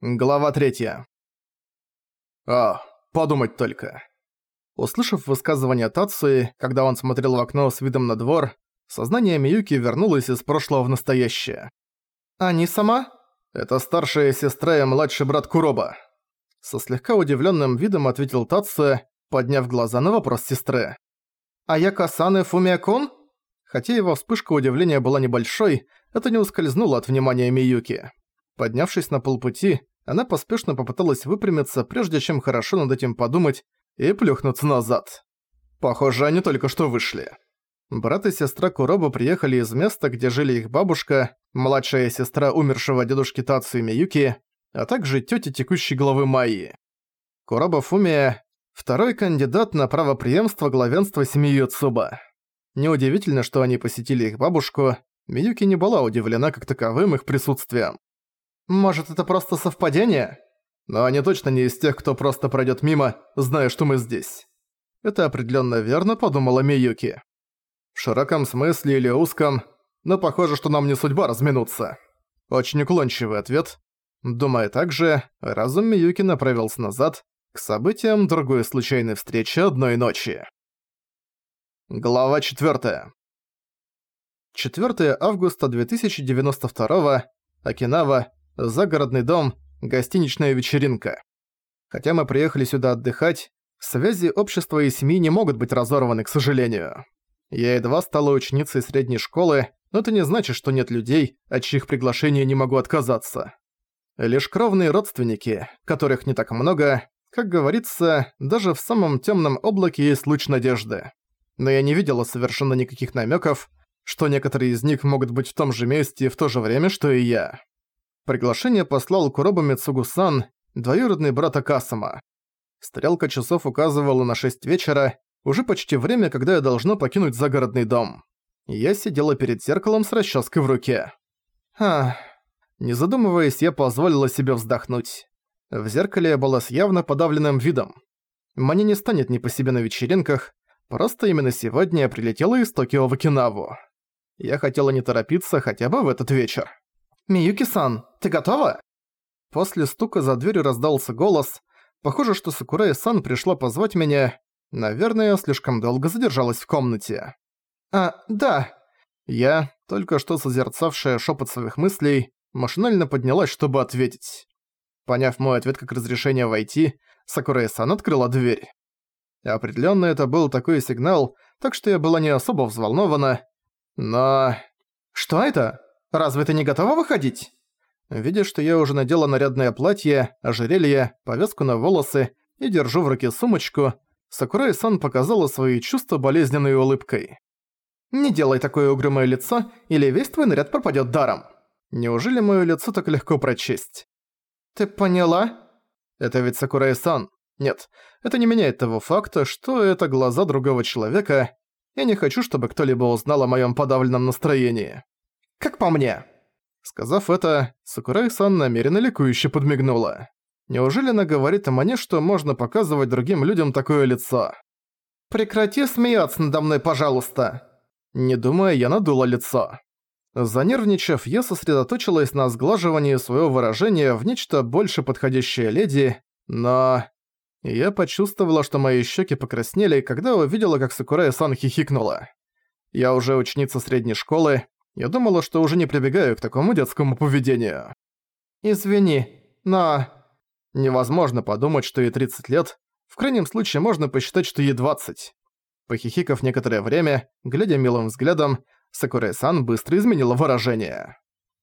Глава третья. О, подумать только. Услышав высказывание Тацуи, когда он смотрел в окно с видом на двор, сознание Миюки вернулось из прошлого в настоящее. «Они сама?» «Это старшая сестра и младший брат Куроба». Со слегка удивленным видом ответил Тацуя, подняв глаза на вопрос сестры. «А я Касан и Фумия-кун?» Хотя его вспышка удивления была небольшой, это не ускользнуло от внимания Миюки. Поднявшись на полпути, она поспешно попыталась выпрямиться, прежде чем хорошо над этим подумать, и плюхнуться назад. Похоже, они только что вышли. Брат и сестра Куроба приехали из места, где жили их бабушка, младшая сестра умершего дедушки Тацу и Миюки, а также тётя текущей главы Майи. Куроба Фумия – второй кандидат на право преемства главенства семьи Юцуба. Неудивительно, что они посетили их бабушку, Миюки не была удивлена как таковым их присутствием. Может, это просто совпадение? Но они точно не из тех, кто просто пройдет мимо, зная, что мы здесь. Это определенно верно, подумала Миюки. В широком смысле или узком, но похоже, что нам не судьба разминуться. Очень уклончивый ответ. Думая так же, разум Миюки направился назад, к событиям другой случайной встречи одной ночи. Глава 4. 4 августа 2092 Окинава, загородный дом, гостиничная вечеринка. Хотя мы приехали сюда отдыхать, связи общества и семьи не могут быть разорваны, к сожалению. Я едва стала ученицей средней школы, но это не значит, что нет людей, от чьих приглашений не могу отказаться. Лишь кровные родственники, которых не так много, как говорится, даже в самом темном облаке есть луч надежды. Но я не видела совершенно никаких намеков, что некоторые из них могут быть в том же месте в то же время, что и я. Приглашение послал Куроба Мицугу-сан, двоюродный брат Акасама. Стрелка часов указывала на 6 вечера, уже почти время, когда я должна покинуть загородный дом. Я сидела перед зеркалом с расческой в руке. Ах. Не задумываясь, я позволила себе вздохнуть. В зеркале я была с явно подавленным видом. Мне не станет ни по себе на вечеринках, просто именно сегодня я прилетела из Токио в Окинаву. Я хотела не торопиться хотя бы в этот вечер. «Миюки-сан, ты готова?» После стука за дверью раздался голос. Похоже, что Сакурай-сан пришла позвать меня. Наверное, слишком долго задержалась в комнате. «А, да». Я, только что созерцавшая шепот своих мыслей, машинально поднялась, чтобы ответить. Поняв мой ответ как разрешение войти, Сакурай-сан открыла дверь. Определенно это был такой сигнал, так что я была не особо взволнована. Но... «Что это?» Разве ты не готова выходить?» Видя, что я уже надела нарядное платье, ожерелье, повязку на волосы и держу в руке сумочку, Сакурай-сан показала свои чувства болезненной улыбкой. «Не делай такое угрюмое лицо, или весь твой наряд пропадёт даром. Неужели моё лицо так легко прочесть?» «Ты поняла?» «Это ведь Сакурай-сан. Нет, это не меняет того факта, что это глаза другого человека. Я не хочу, чтобы кто-либо узнал о моём подавленном настроении. Как по мне!» Сказав это, Сакурай-сан намеренно ликующе подмигнула. Неужели она говорит о мне, что можно показывать другим людям такое лицо? «Прекрати смеяться надо мной, пожалуйста!» Не думая, я надула лицо. Занервничав, я сосредоточилась на сглаживании своего выражения в нечто больше подходящее леди, но... Я почувствовала, что мои щеки покраснели, когда увидела, как Сакурай-сан хихикнула. Я уже ученица средней школы, я думала, что уже не прибегаю к такому детскому поведению. Извини, но... Невозможно подумать, что ей 30 лет. В крайнем случае можно посчитать, что ей 20. Похихикав некоторое время, глядя милым взглядом, Сакурай-сан быстро изменила выражение.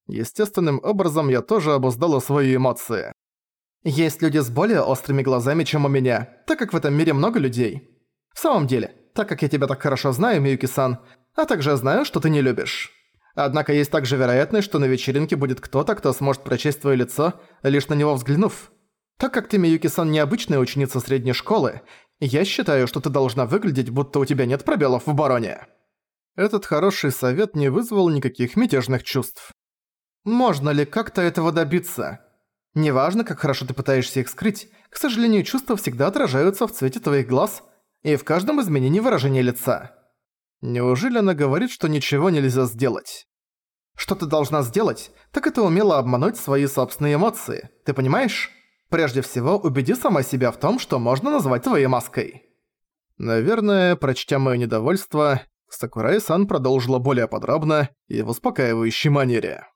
Естественным образом я тоже обуздала свои эмоции. Есть люди с более острыми глазами, чем у меня, так как в этом мире много людей. В самом деле, так как я тебя так хорошо знаю, Миюки-сан, а также знаю, что ты не любишь. Однако есть также вероятность, что на вечеринке будет кто-то, кто сможет прочесть твое лицо, лишь на него взглянув. Так как ты, Миюки-сан, необычная ученица средней школы, я считаю, что ты должна выглядеть, будто у тебя нет пробелов в бароне. Этот хороший совет не вызвал никаких мятежных чувств. Можно ли как-то этого добиться? Неважно, как хорошо ты пытаешься их скрыть, к сожалению, чувства всегда отражаются в цвете твоих глаз и в каждом изменении выражения лица. Неужели она говорит, что ничего нельзя сделать? Что ты должна сделать, так это умело обмануть свои собственные эмоции. Ты понимаешь? Прежде всего, убеди сама себя в том, что можно назвать твоей маской». Наверное, прочтя моё недовольство, Сакурай-сан продолжила более подробно и в успокаивающей манере.